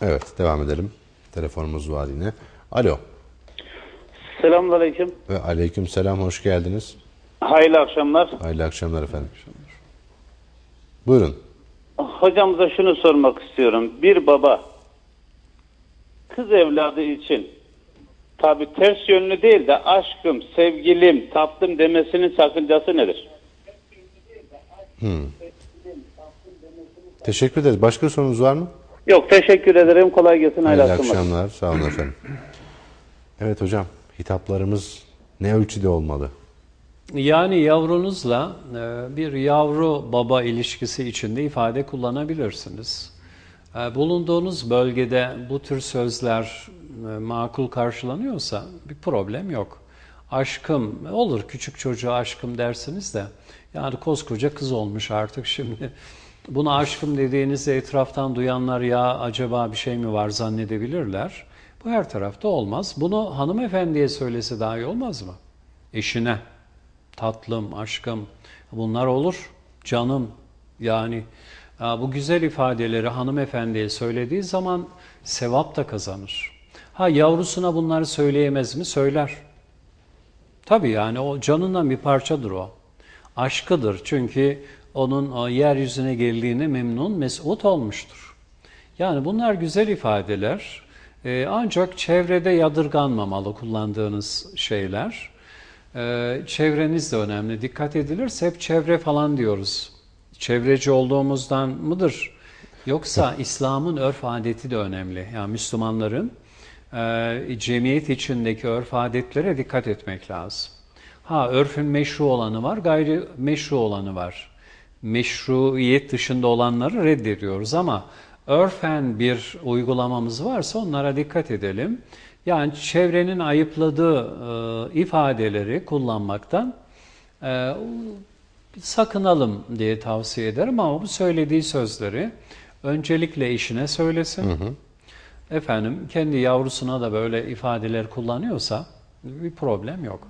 Evet devam edelim. Telefonumuz var yine. Alo. Selamünaleyküm. Ve aleyküm selam hoş geldiniz. Hayırlı akşamlar. Hayırlı akşamlar efendim. Buyurun. Hocamıza şunu sormak istiyorum. Bir baba kız evladı için tabi ters yönlü değil de aşkım, sevgilim, tatlım demesinin sakıncası nedir? Teşekkür ederiz. Başka sorunuz var mı? Yok teşekkür ederim. Kolay gelsin. Hayırlı, Hayırlı akşamlar. Sağ olun efendim. Evet hocam. Hitaplarımız ne ölçüde olmalı? Yani yavrunuzla e, bir yavru baba ilişkisi içinde ifade kullanabilirsiniz. E, Bulunduğunuz bölgede bu tür sözler e, makul karşılanıyorsa bir problem yok. Aşkım olur küçük çocuğa aşkım dersiniz de yani koskoca kız olmuş artık şimdi. Bunu aşkım dediğinizde etraftan duyanlar ya acaba bir şey mi var zannedebilirler. Bu her tarafta olmaz. Bunu hanımefendiye söylese daha iyi olmaz mı? Eşine tatlım, aşkım bunlar olur. Canım yani bu güzel ifadeleri hanımefendiye söylediği zaman sevap da kazanır. Ha yavrusuna bunları söyleyemez mi? Söyler. Tabii yani o canından bir parçadır o. Aşkıdır çünkü onun o yeryüzüne geldiğine memnun, mesut olmuştur. Yani bunlar güzel ifadeler. Ee, ancak çevrede yadırganmamalı kullandığınız şeyler. Ee, çevreniz de önemli. Dikkat edilirse hep çevre falan diyoruz. Çevreci olduğumuzdan mıdır? Yoksa İslam'ın örf adeti de önemli. Yani Müslümanların e, cemiyet içindeki örf adetlere dikkat etmek lazım. Ha örfün meşru olanı var, gayri meşru olanı var. Meşruiyet dışında olanları reddediyoruz ama örfen bir uygulamamız varsa onlara dikkat edelim. Yani çevrenin ayıpladığı e, ifadeleri kullanmaktan e, sakınalım diye tavsiye ederim ama bu söylediği sözleri öncelikle eşine söylesin. Efendim kendi yavrusuna da böyle ifadeler kullanıyorsa bir problem yok.